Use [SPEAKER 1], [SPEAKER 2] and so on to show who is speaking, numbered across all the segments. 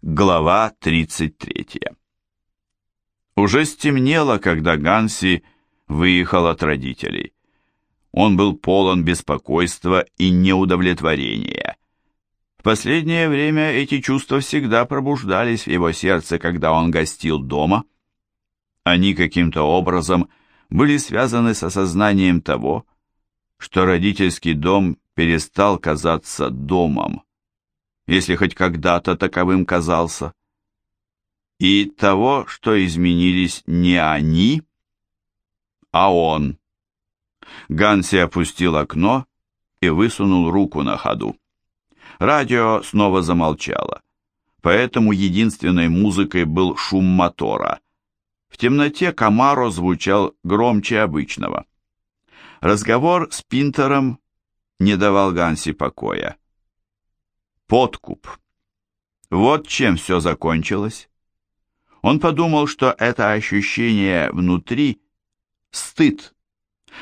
[SPEAKER 1] Глава 33 Уже стемнело, когда Ганси выехал от родителей. Он был полон беспокойства и неудовлетворения. В последнее время эти чувства всегда пробуждались в его сердце, когда он гостил дома. Они каким-то образом были связаны с осознанием того, что родительский дом перестал казаться домом если хоть когда-то таковым казался. И того, что изменились не они, а он. Ганси опустил окно и высунул руку на ходу. Радио снова замолчало, поэтому единственной музыкой был шум мотора. В темноте Камаро звучал громче обычного. Разговор с Пинтером не давал Ганси покоя. Подкуп. Вот чем все закончилось. Он подумал, что это ощущение внутри – стыд.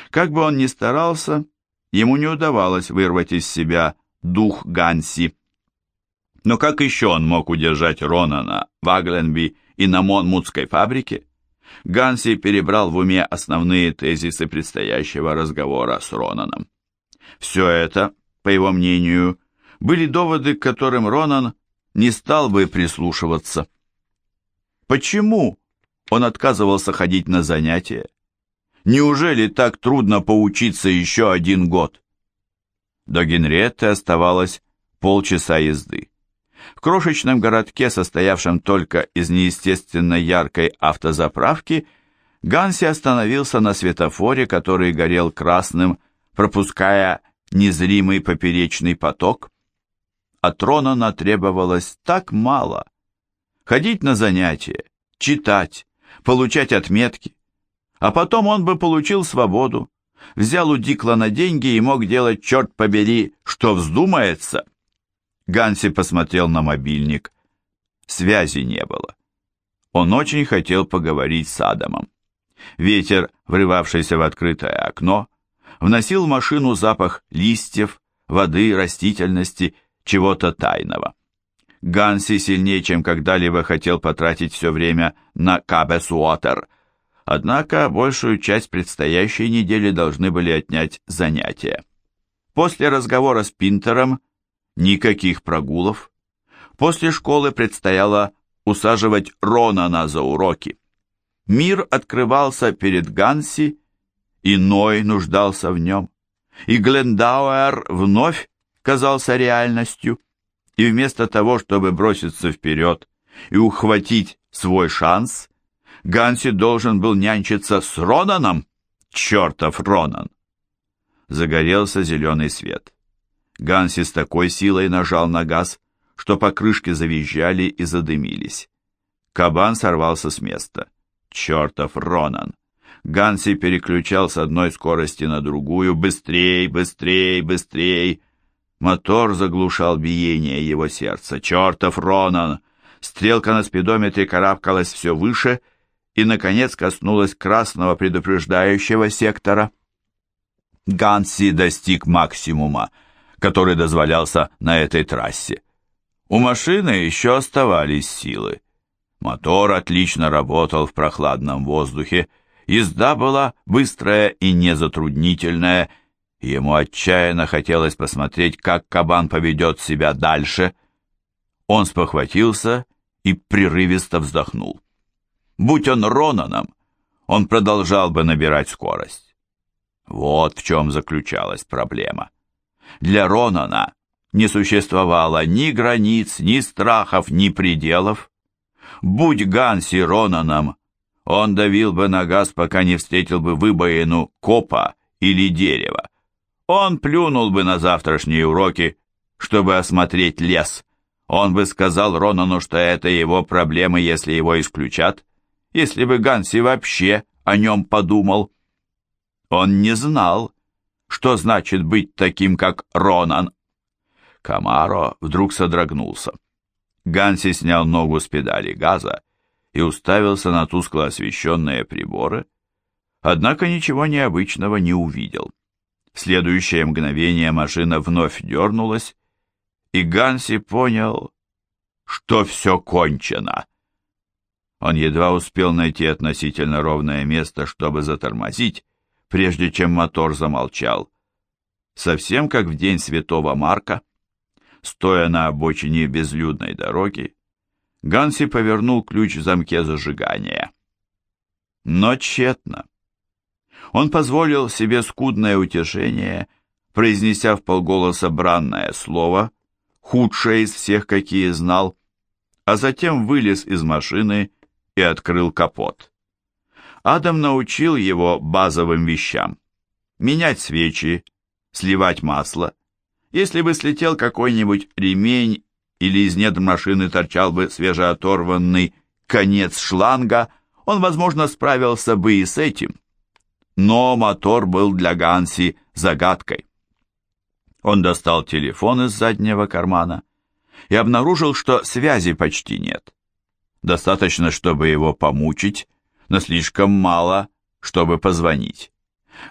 [SPEAKER 1] Как бы он ни старался, ему не удавалось вырвать из себя дух Ганси. Но как еще он мог удержать Ронана в Агленби и на Монмутской фабрике? Ганси перебрал в уме основные тезисы предстоящего разговора с Ронаном. Все это, по его мнению, были доводы, к которым Ронан не стал бы прислушиваться. Почему он отказывался ходить на занятия? Неужели так трудно поучиться еще один год? До Генриетты оставалось полчаса езды. В крошечном городке, состоявшем только из неестественно яркой автозаправки, Ганси остановился на светофоре, который горел красным, пропуская незримый поперечный поток от Ронана требовалось так мало. Ходить на занятия, читать, получать отметки. А потом он бы получил свободу, взял у Диклана деньги и мог делать, черт побери, что вздумается. Ганси посмотрел на мобильник. Связи не было. Он очень хотел поговорить с Адамом. Ветер, врывавшийся в открытое окно, вносил в машину запах листьев, воды, растительности чего-то тайного. Ганси сильнее, чем когда-либо хотел потратить все время на Кабесуотер, однако большую часть предстоящей недели должны были отнять занятия. После разговора с Пинтером никаких прогулов. После школы предстояло усаживать Ронана за уроки. Мир открывался перед Ганси, иной нуждался в нем, и Глендауэр вновь казался реальностью, и вместо того, чтобы броситься вперед и ухватить свой шанс, Ганси должен был нянчиться с Ронаном, чертов Ронан. Загорелся зеленый свет. Ганси с такой силой нажал на газ, что покрышки завизжали и задымились. Кабан сорвался с места. Чертов Ронан! Ганси переключал с одной скорости на другую. Быстрей, быстрей, быстрей! Мотор заглушал биение его сердца. «Чертов Ронан!» Стрелка на спидометре карабкалась все выше и, наконец, коснулась красного предупреждающего сектора. Ганси достиг максимума, который дозволялся на этой трассе. У машины еще оставались силы. Мотор отлично работал в прохладном воздухе, езда была быстрая и незатруднительная, Ему отчаянно хотелось посмотреть, как кабан поведет себя дальше. Он спохватился и прерывисто вздохнул. Будь он Ронаном, он продолжал бы набирать скорость. Вот в чем заключалась проблема. Для Ронана не существовало ни границ, ни страхов, ни пределов. Будь Ганси Ронаном, он давил бы на газ, пока не встретил бы выбоину копа или дерева. Он плюнул бы на завтрашние уроки, чтобы осмотреть лес. Он бы сказал Ронану, что это его проблемы, если его исключат, если бы Ганси вообще о нем подумал. Он не знал, что значит быть таким, как Ронан. Камаро вдруг содрогнулся. Ганси снял ногу с педали газа и уставился на тускло освещенные приборы, однако ничего необычного не увидел. Следующее мгновение машина вновь дернулась, и Ганси понял, что все кончено. Он едва успел найти относительно ровное место, чтобы затормозить, прежде чем мотор замолчал. Совсем как в день Святого Марка, стоя на обочине безлюдной дороги, Ганси повернул ключ в замке зажигания. Но тщетно. Он позволил себе скудное утешение, произнеся в полголоса бранное слово, худшее из всех, какие знал, а затем вылез из машины и открыл капот. Адам научил его базовым вещам. Менять свечи, сливать масло. Если бы слетел какой-нибудь ремень или из недр машины торчал бы свежеоторванный конец шланга, он, возможно, справился бы и с этим. Но мотор был для Ганси загадкой. Он достал телефон из заднего кармана и обнаружил, что связи почти нет. Достаточно, чтобы его помучить, но слишком мало, чтобы позвонить.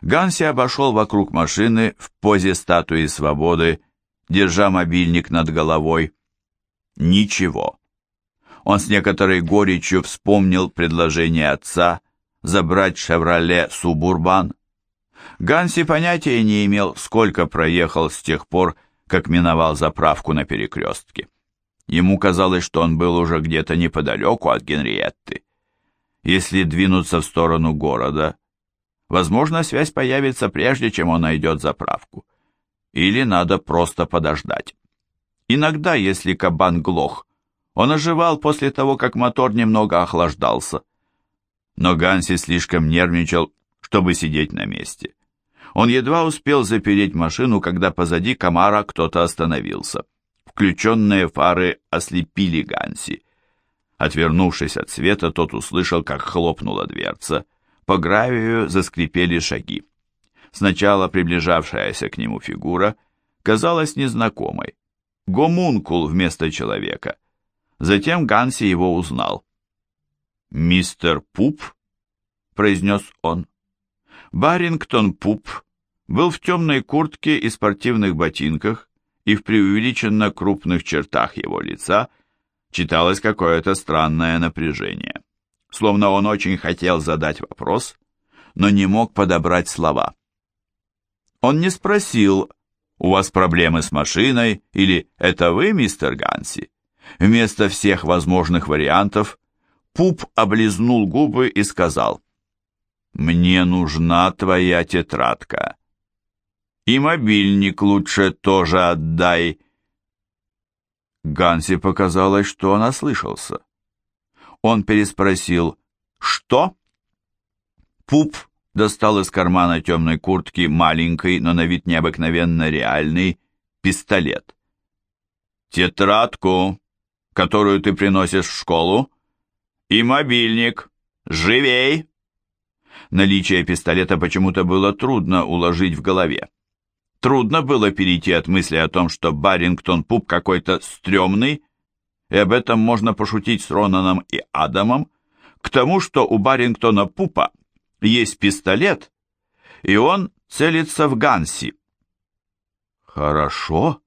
[SPEAKER 1] Ганси обошел вокруг машины в позе статуи свободы, держа мобильник над головой. Ничего. Он с некоторой горечью вспомнил предложение отца забрать «Шевроле Субурбан». Ганси понятия не имел, сколько проехал с тех пор, как миновал заправку на перекрестке. Ему казалось, что он был уже где-то неподалеку от Генриетты. Если двинуться в сторону города, возможно, связь появится прежде, чем он найдет заправку. Или надо просто подождать. Иногда, если кабан глох, он оживал после того, как мотор немного охлаждался. Но Ганси слишком нервничал, чтобы сидеть на месте. Он едва успел запереть машину, когда позади комара кто-то остановился. Включенные фары ослепили Ганси. Отвернувшись от света, тот услышал, как хлопнула дверца. По гравию заскрипели шаги. Сначала приближавшаяся к нему фигура казалась незнакомой. Гомункул вместо человека. Затем Ганси его узнал. «Мистер Пуп?» — произнес он. Барингтон Пуп был в темной куртке и спортивных ботинках, и в преувеличенно крупных чертах его лица читалось какое-то странное напряжение. Словно он очень хотел задать вопрос, но не мог подобрать слова. Он не спросил, «У вас проблемы с машиной?» или «Это вы, мистер Ганси?» Вместо всех возможных вариантов Пуп облизнул губы и сказал, «Мне нужна твоя тетрадка. И мобильник лучше тоже отдай». Ганси показалось, что он ослышался. Он переспросил «Что?» Пуп достал из кармана темной куртки маленький, но на вид необыкновенно реальный, пистолет. «Тетрадку, которую ты приносишь в школу, и мобильник. Живей!» Наличие пистолета почему-то было трудно уложить в голове. Трудно было перейти от мысли о том, что Барингтон Пуп какой-то стрёмный, и об этом можно пошутить с Ронаном и Адамом, к тому, что у Барингтона Пупа есть пистолет, и он целится в Ганси. «Хорошо»,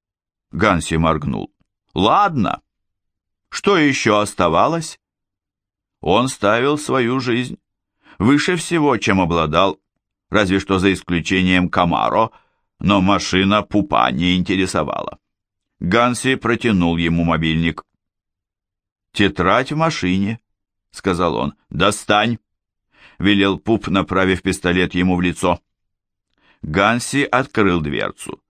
[SPEAKER 1] — Ганси моргнул. «Ладно. Что еще оставалось?» Он ставил свою жизнь выше всего, чем обладал, разве что за исключением Камаро, но машина Пупа не интересовала. Ганси протянул ему мобильник. «Тетрадь в машине», — сказал он. «Достань!» — велел Пуп, направив пистолет ему в лицо. Ганси открыл дверцу.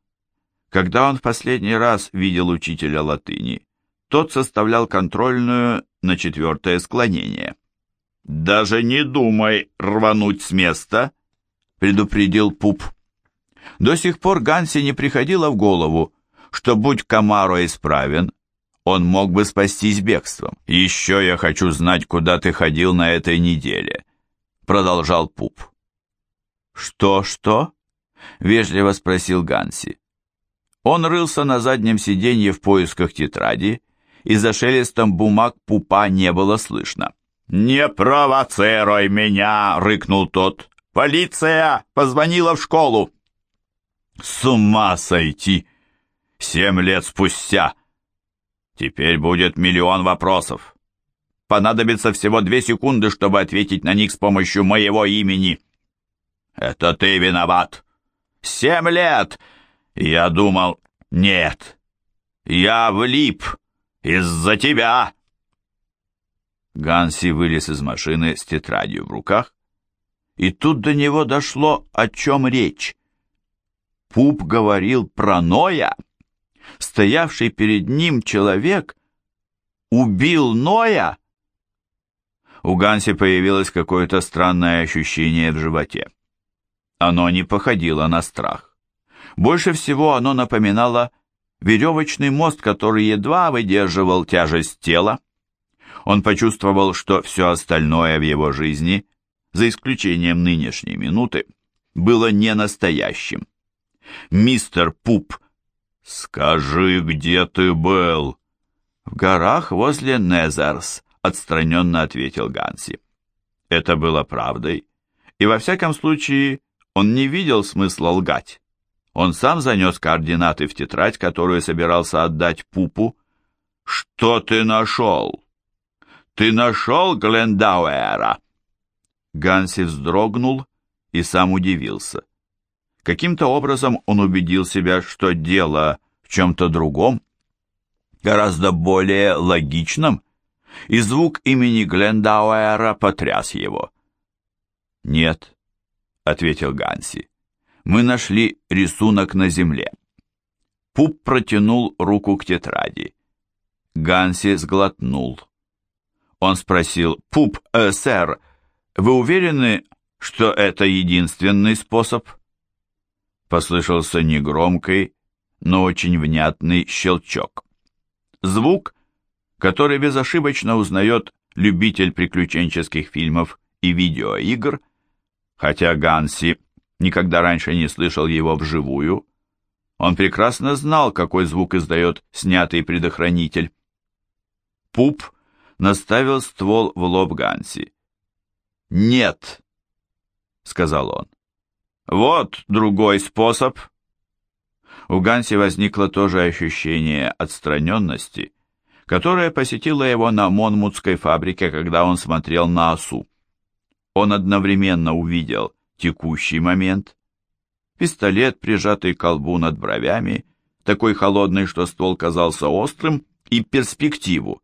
[SPEAKER 1] Когда он в последний раз видел учителя латыни, тот составлял контрольную на четвертое склонение. «Даже не думай рвануть с места», — предупредил Пуп. До сих пор Ганси не приходило в голову, что будь Камаро исправен, он мог бы спастись бегством. «Еще я хочу знать, куда ты ходил на этой неделе», — продолжал Пуп. «Что-что?» — вежливо спросил Ганси. Он рылся на заднем сиденье в поисках тетради, и за шелестом бумаг Пупа не было слышно. «Не провоцируй меня!» — рыкнул тот. «Полиция позвонила в школу!» «С ума сойти! Семь лет спустя!» Теперь будет миллион вопросов. Понадобится всего две секунды, чтобы ответить на них с помощью моего имени. Это ты виноват. Семь лет! Я думал, нет, я влип из-за тебя. Ганси вылез из машины с тетрадью в руках, и тут до него дошло, о чем речь. Пуп говорил про Ноя. Стоявший перед ним человек убил Ноя. У Ганси появилось какое-то странное ощущение в животе. Оно не походило на страх. Больше всего оно напоминало веревочный мост, который едва выдерживал тяжесть тела. Он почувствовал, что все остальное в его жизни, за исключением нынешней минуты, было не настоящим. «Мистер Пуп, скажи, где ты был?» «В горах возле Незерс», — отстраненно ответил Ганси. Это было правдой, и во всяком случае он не видел смысла лгать. Он сам занес координаты в тетрадь, которую собирался отдать Пупу. «Что ты нашел? Ты нашел Глендауэра?» Ганси вздрогнул и сам удивился. Каким-то образом он убедил себя, что дело в чем-то другом, гораздо более логичном, и звук имени Глендауэра потряс его. «Нет», — ответил Ганси мы нашли рисунок на земле. Пуп протянул руку к тетради. Ганси сглотнул. Он спросил, «Пуп, э, сэр, вы уверены, что это единственный способ?» Послышался негромкий, но очень внятный щелчок. Звук, который безошибочно узнает любитель приключенческих фильмов и видеоигр, хотя Ганси никогда раньше не слышал его вживую. Он прекрасно знал, какой звук издает снятый предохранитель. Пуп наставил ствол в лоб Ганси. «Нет», — сказал он. «Вот другой способ». У Ганси возникло то же ощущение отстраненности, которое посетило его на Монмутской фабрике, когда он смотрел на осу. Он одновременно увидел текущий момент. Пистолет, прижатый к колбу над бровями, такой холодный, что ствол казался острым, и перспективу.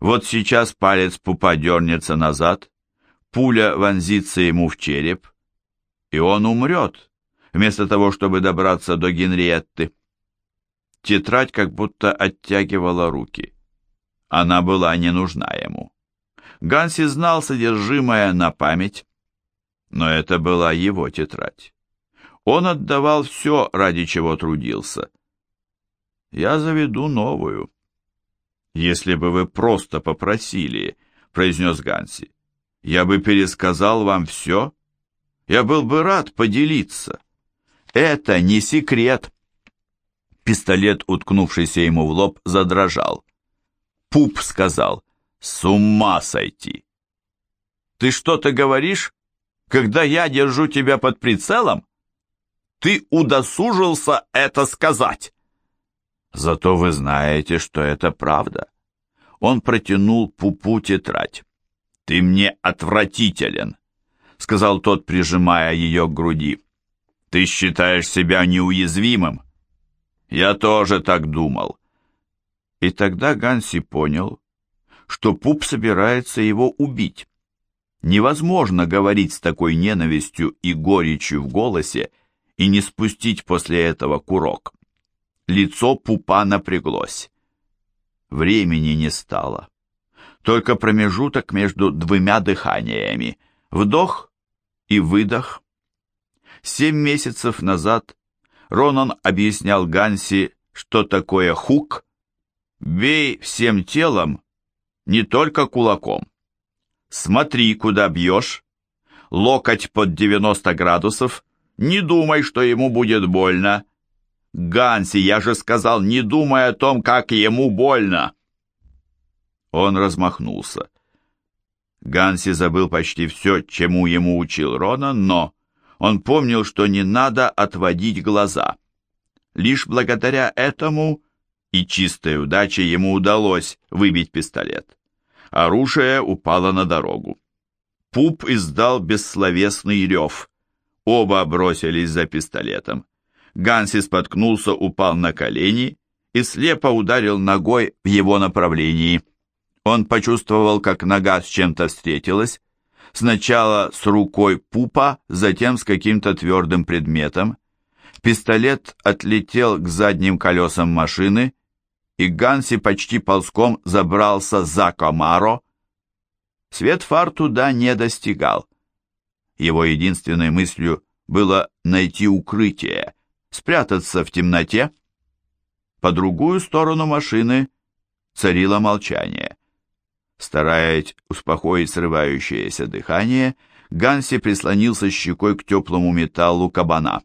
[SPEAKER 1] Вот сейчас палец пупа дернется назад, пуля вонзится ему в череп, и он умрет, вместо того, чтобы добраться до Генриетты. Тетрадь как будто оттягивала руки. Она была не нужна ему. Ганси знал содержимое на память, но это была его тетрадь. Он отдавал все, ради чего трудился. Я заведу новую. Если бы вы просто попросили, произнес Ганси, я бы пересказал вам все. Я был бы рад поделиться. Это не секрет. Пистолет, уткнувшийся ему в лоб, задрожал. Пуп сказал, с ума сойти. Ты что-то говоришь? Когда я держу тебя под прицелом, ты удосужился это сказать. Зато вы знаете, что это правда. Он протянул Пупу тетрадь. Ты мне отвратителен, сказал тот, прижимая ее к груди. Ты считаешь себя неуязвимым? Я тоже так думал. И тогда Ганси понял, что Пуп собирается его убить. Невозможно говорить с такой ненавистью и горечью в голосе и не спустить после этого курок. Лицо пупа напряглось. Времени не стало. Только промежуток между двумя дыханиями. Вдох и выдох. Семь месяцев назад Ронан объяснял Ганси, что такое хук. Бей всем телом, не только кулаком. Смотри, куда бьешь. Локоть под 90 градусов. Не думай, что ему будет больно. Ганси, я же сказал, не думай о том, как ему больно. Он размахнулся. Ганси забыл почти все, чему ему учил Ронан, но он помнил, что не надо отводить глаза. Лишь благодаря этому и чистой удачей ему удалось выбить пистолет. Оружие упало на дорогу. Пуп издал бессловесный рев. Оба бросились за пистолетом. Ганси споткнулся, упал на колени и слепо ударил ногой в его направлении. Он почувствовал, как нога с чем-то встретилась, сначала с рукой пупа, затем с каким-то твердым предметом. Пистолет отлетел к задним колесам машины, и Ганси почти ползком забрался за Комаро. Свет фар туда не достигал. Его единственной мыслью было найти укрытие, спрятаться в темноте. По другую сторону машины царило молчание. Стараясь успокоить срывающееся дыхание, Ганси прислонился щекой к теплому металлу кабана.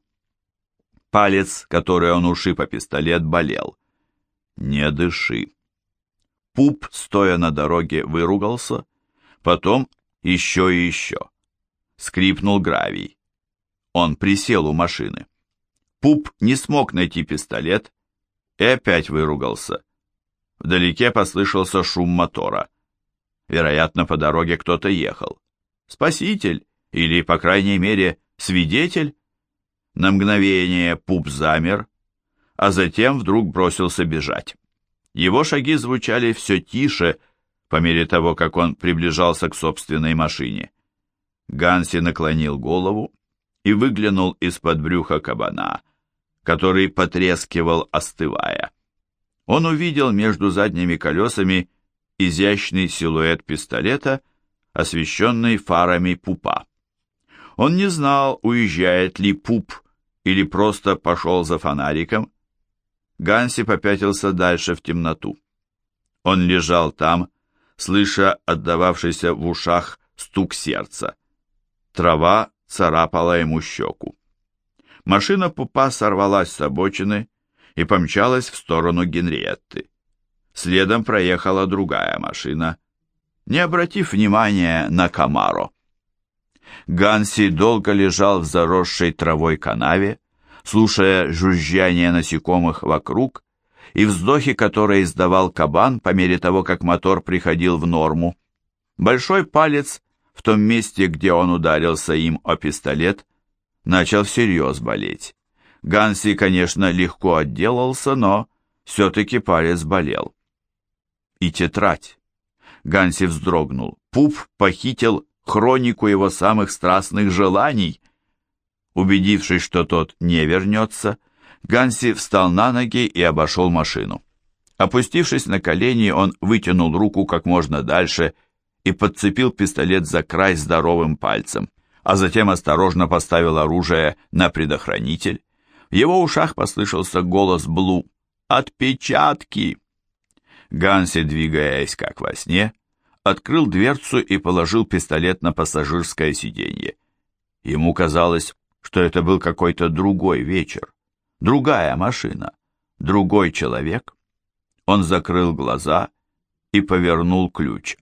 [SPEAKER 1] Палец, который он ушиб о пистолет, болел. «Не дыши». Пуп, стоя на дороге, выругался, потом еще и еще. Скрипнул гравий. Он присел у машины. Пуп не смог найти пистолет и опять выругался. Вдалеке послышался шум мотора. Вероятно, по дороге кто-то ехал. Спаситель или, по крайней мере, свидетель? На мгновение Пуп замер, а затем вдруг бросился бежать. Его шаги звучали все тише, по мере того, как он приближался к собственной машине. Ганси наклонил голову и выглянул из-под брюха кабана, который потрескивал, остывая. Он увидел между задними колесами изящный силуэт пистолета, освещенный фарами пупа. Он не знал, уезжает ли пуп или просто пошел за фонариком. Ганси попятился дальше в темноту. Он лежал там, слыша отдававшийся в ушах стук сердца. Трава царапала ему щеку. Машина пупа сорвалась с обочины и помчалась в сторону Генриетты. Следом проехала другая машина, не обратив внимания на Камаро. Ганси долго лежал в заросшей травой канаве, слушая жужжание насекомых вокруг и вздохи, которые издавал кабан по мере того, как мотор приходил в норму. Большой палец в том месте, где он ударился им о пистолет, начал всерьез болеть. Ганси, конечно, легко отделался, но все-таки палец болел. И тетрадь. Ганси вздрогнул. Пуп похитил хронику его самых страстных желаний. Убедившись, что тот не вернется, Ганси встал на ноги и обошел машину. Опустившись на колени, он вытянул руку как можно дальше и подцепил пистолет за край здоровым пальцем, а затем осторожно поставил оружие на предохранитель. В его ушах послышался голос Блу. «Отпечатки!» Ганси, двигаясь как во сне, открыл дверцу и положил пистолет на пассажирское сиденье. Ему казалось, что это был какой-то другой вечер, другая машина, другой человек. Он закрыл глаза и повернул ключ.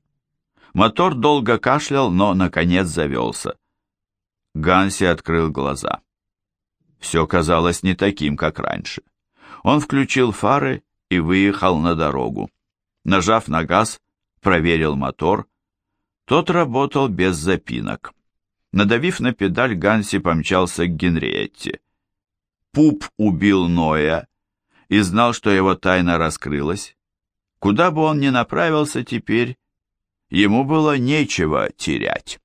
[SPEAKER 1] Мотор долго кашлял, но, наконец, завелся. Ганси открыл глаза. Все казалось не таким, как раньше. Он включил фары и выехал на дорогу. Нажав на газ, проверил мотор. Тот работал без запинок. Надавив на педаль, Ганси помчался к Генриетте. Пуп убил Ноя и знал, что его тайна раскрылась. Куда бы он ни направился теперь, ему было нечего терять.